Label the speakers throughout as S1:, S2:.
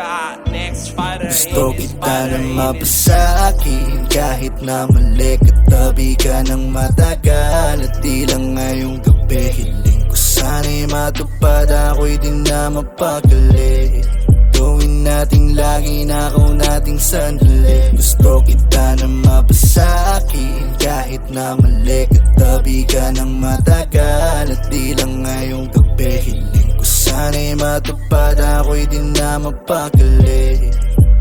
S1: Gusto kita na
S2: in this
S1: mapasakin Kahit na mali katabi ka ng matagal At di lang ngayong gabi. Hiling ko sana'y matupad Ako'y di na mapakali Gawin nating lagi na ako nating sandali. Gusto kita na mapasakin Kahit na mali katabi ka ng matagal matupad Ako'y di na mapakali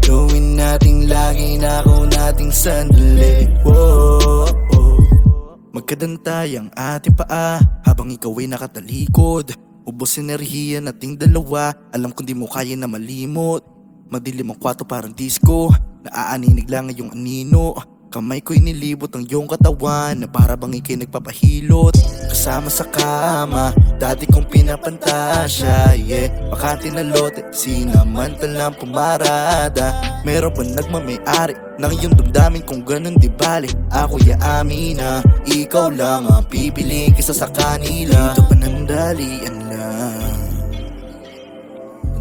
S1: Gawin nating lagi na ako nating sandali. Whoa, oh. Magkadantay ang ating paa Habang ikaw ay nakatalikod. Ubos enerhiya nating dalawa. Alam kong di mo kaya na malimot. Madilim ang kwarto parang disco. Naaaninig lang ang iyong anino. Kamay ko'y nilibot ang iyong katawan Na para bang ikay nagpapahilot Kasama sa kama Dati kong pinapantasya Yeah, baka tinalot Sinamantalang pumarada. Meron ba nagmamayari Ng iyong damdamin kung ganun di bali Ako yaamin na Ikaw lang ang pipiliin kisa sa kanila. Dito panandalian lang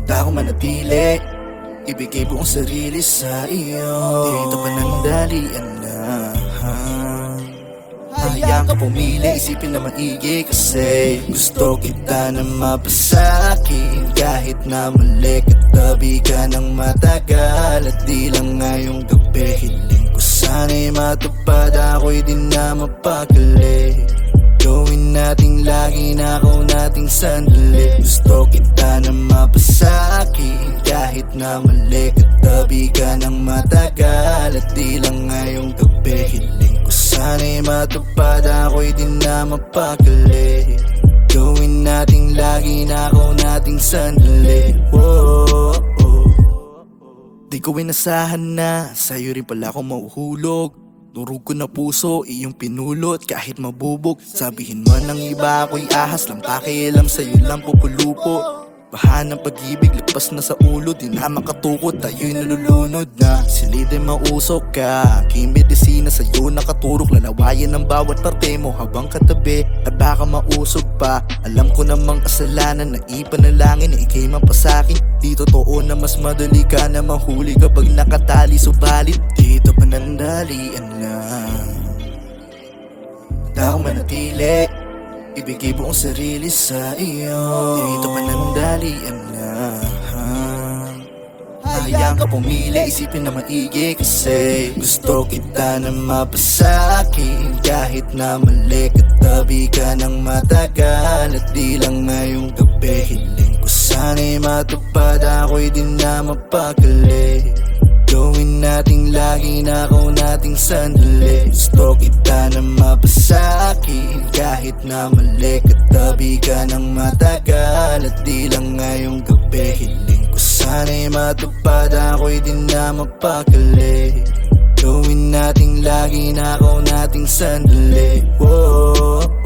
S1: Handa ko manatili Ibigay buong sarili sa iyo. Dito panandalian lang Hayaan ka pumili, isipin na maigi kasi Gusto kita na mapasakin Kahit na mali katabi ka ng matagal At di lang ngayong gabi Hiling ko sana'y matupad Ako'y di na mapakali. Gawin nating lagi na ako nating sandali. Gusto kita na mapasakin Kahit na mali katabi ka ng matagal At di lang ngayong gabi Hiling sana'y matupad Ako'y di na mapakali. Gawin nating lagi na ako nating sandali. Whoa, oh. Di ko inasahan na Sa'yo rin pala ako mahuhulog Durog ko na puso, iyong pinulot. Kahit mabubog Sabihin man ng iba ako'y ahas lang. Pakialam sa'yo lang pupulupo Baha ng pag-ibig, lagpas na sa ulo Di na makatukot, tayo'y nalulunod na. Silid ay mausok ka Aking medisina sa'yo nakaturok Lalawayan ng bawat parte mo habang katabi At baka mausog pa. Alam ko namang kasalanan na ipanalangin Na ikay mapasakin. Di totoo na mas madali ka na mahuli Kapag nakatali subalit Dito panandalian lang Handa ko manatili Ibigay buong sarili sa iyo. Dito panandalian na Hayaan ka pumili, isipin na maigi kasi Gusto kita na mapasakin Kahit na mali katabi ka ng matagal. At di lang ngayong gabi Hiling ko sana'y matupad. Ako'y di na mapakali Gawin nating lagi na ako nating sandali. Gusto kita na mapasakin Kahit na mali katabi ka ng matagal. At di lang ngayong gabi Hiling ko sana'y matupad. Ako'y di na mapakali. Gawin nating lagi na ako nating sandali. Whoa